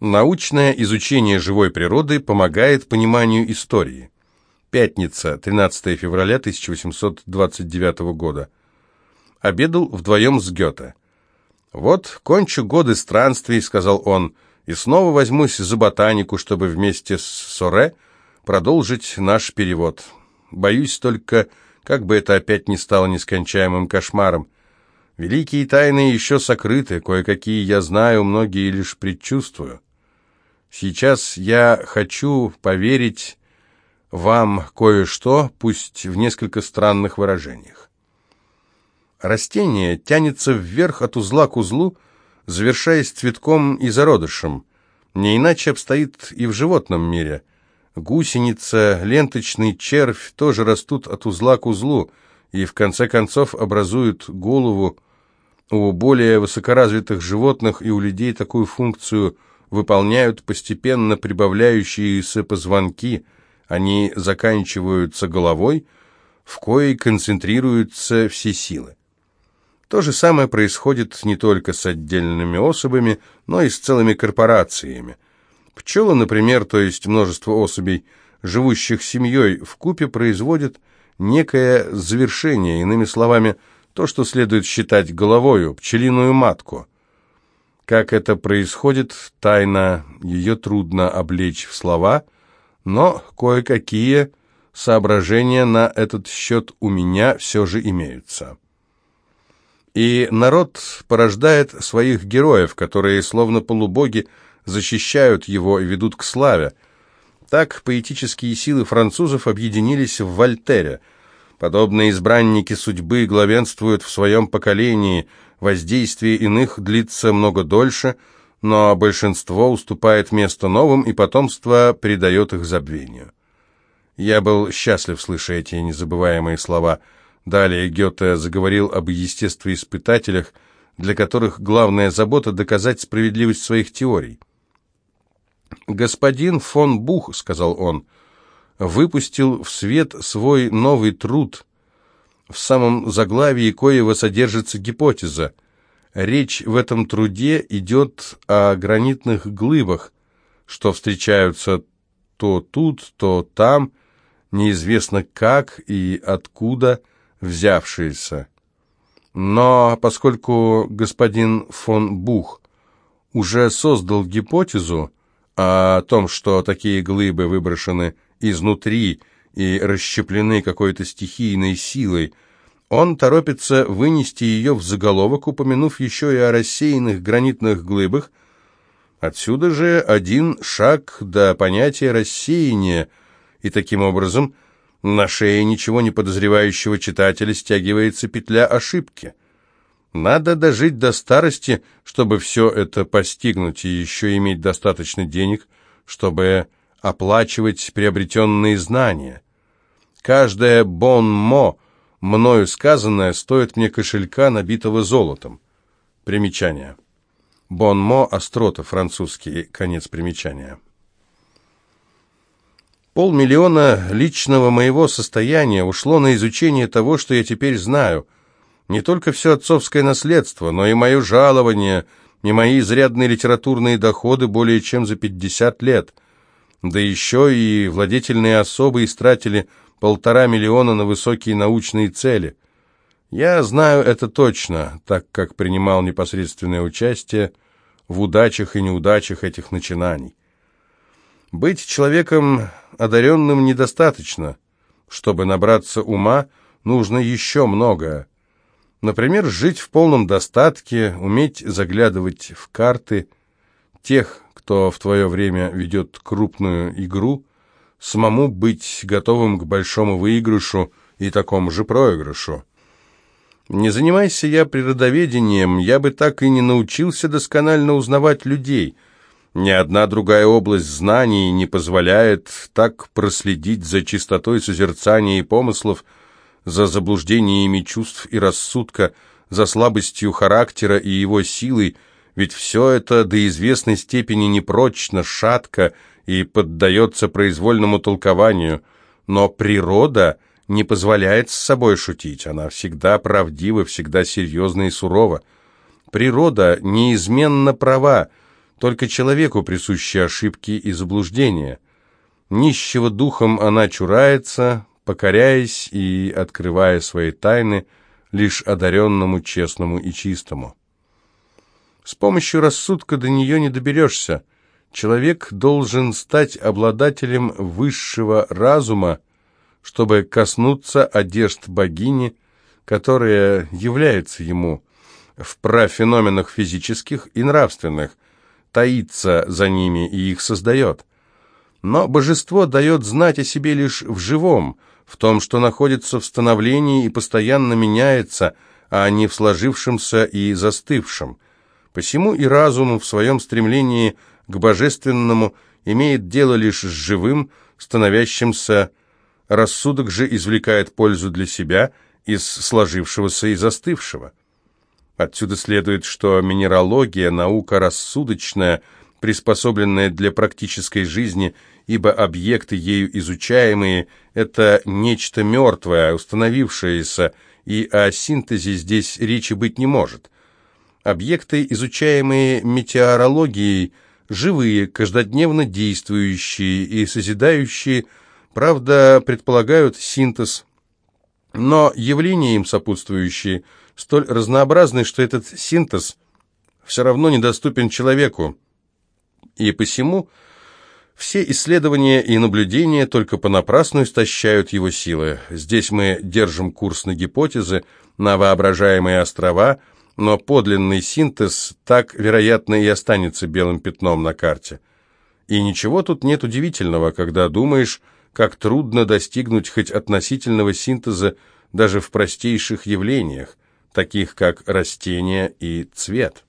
Научное изучение живой природы помогает пониманию истории. Пятница, 13 февраля 1829 года. Обедал вдвоем с Гёте. «Вот, кончу годы странствий», — сказал он, — «и снова возьмусь за ботанику, чтобы вместе с Соре продолжить наш перевод. Боюсь только, как бы это опять не стало нескончаемым кошмаром. Великие тайны еще сокрыты, кое-какие я знаю, многие лишь предчувствую. Сейчас я хочу поверить вам кое-что, пусть в несколько странных выражениях. Растение тянется вверх от узла к узлу, завершаясь цветком и зародышем. Не иначе обстоит и в животном мире. Гусеница, ленточный червь тоже растут от узла к узлу и в конце концов образуют голову. У более высокоразвитых животных и у людей такую функцию выполняют постепенно прибавляющиеся позвонки, они заканчиваются головой, в коей концентрируются все силы. То же самое происходит не только с отдельными особями, но и с целыми корпорациями. Пчелы, например, то есть множество особей, живущих семьей, в купе производят некое завершение, иными словами, то, что следует считать головою, пчелиную матку – как это происходит, тайна, ее трудно облечь в слова, но кое-какие соображения на этот счет у меня все же имеются. И народ порождает своих героев, которые, словно полубоги, защищают его и ведут к славе. Так поэтические силы французов объединились в Вольтере. Подобные избранники судьбы главенствуют в своем поколении – воздействие иных длится много дольше, но большинство уступает место новым, и потомство придает их забвению. Я был счастлив, слыша эти незабываемые слова. Далее Гёте заговорил об естествоиспытателях, для которых главная забота – доказать справедливость своих теорий. «Господин фон Бух», – сказал он, – выпустил в свет свой новый труд – в самом заглавии коего содержится гипотеза. Речь в этом труде идет о гранитных глыбах, что встречаются то тут, то там, неизвестно как и откуда взявшиеся. Но поскольку господин фон Бух уже создал гипотезу о том, что такие глыбы выброшены изнутри и расщеплены какой-то стихийной силой, он торопится вынести ее в заголовок, упомянув еще и о рассеянных гранитных глыбах. Отсюда же один шаг до понятия рассеяния, и таким образом на шее ничего не подозревающего читателя стягивается петля ошибки. Надо дожить до старости, чтобы все это постигнуть, и еще иметь достаточно денег, чтобы оплачивать приобретенные знания. Каждое бон-мо, мною сказанное, стоит мне кошелька, набитого золотом. Примечание. Бон-мо, острота, французский, конец примечания. Полмиллиона личного моего состояния ушло на изучение того, что я теперь знаю. Не только все отцовское наследство, но и мое жалование, и мои изрядные литературные доходы более чем за 50 лет – да еще и владетельные особы истратили полтора миллиона на высокие научные цели. Я знаю это точно, так как принимал непосредственное участие в удачах и неудачах этих начинаний. Быть человеком одаренным недостаточно. Чтобы набраться ума, нужно еще многое. Например, жить в полном достатке, уметь заглядывать в карты тех, кто в твое время ведет крупную игру, самому быть готовым к большому выигрышу и такому же проигрышу. Не занимайся я природоведением, я бы так и не научился досконально узнавать людей. Ни одна другая область знаний не позволяет так проследить за чистотой созерцания и помыслов, за заблуждениями чувств и рассудка, за слабостью характера и его силой, ведь все это до известной степени непрочно, шатко и поддается произвольному толкованию, но природа не позволяет с собой шутить, она всегда правдива, всегда серьезна и сурова. Природа неизменно права, Только человеку присущи ошибки и заблуждения. Нищего духом она чурается, покоряясь и открывая свои тайны лишь одаренному, честному и чистому. С помощью рассудка до нее не доберешься. Человек должен стать обладателем высшего разума, чтобы коснуться одежд богини, которая является ему в профеноменах физических и нравственных, таится за ними и их создает. Но божество дает знать о себе лишь в живом, в том, что находится в становлении и постоянно меняется, а не в сложившемся и застывшем. Посему и разум в своем стремлении к божественному имеет дело лишь с живым, становящимся, рассудок же извлекает пользу для себя из сложившегося и застывшего. Отсюда следует, что минералогия – наука рассудочная, приспособленная для практической жизни, ибо объекты, ею изучаемые – это нечто мертвое, установившееся, и о синтезе здесь речи быть не может. Объекты, изучаемые метеорологией, живые, каждодневно действующие и созидающие, правда, предполагают синтез, но явления им сопутствующие – столь разнообразны, что этот синтез все равно недоступен человеку, и посему все исследования и наблюдения только понапрасну истощают его силы. Здесь мы держим курс на гипотезы, на воображаемые острова, но подлинный синтез так, вероятно, и останется белым пятном на карте. И ничего тут нет удивительного, когда думаешь, как трудно достигнуть хоть относительного синтеза даже в простейших явлениях таких как растения и цвет.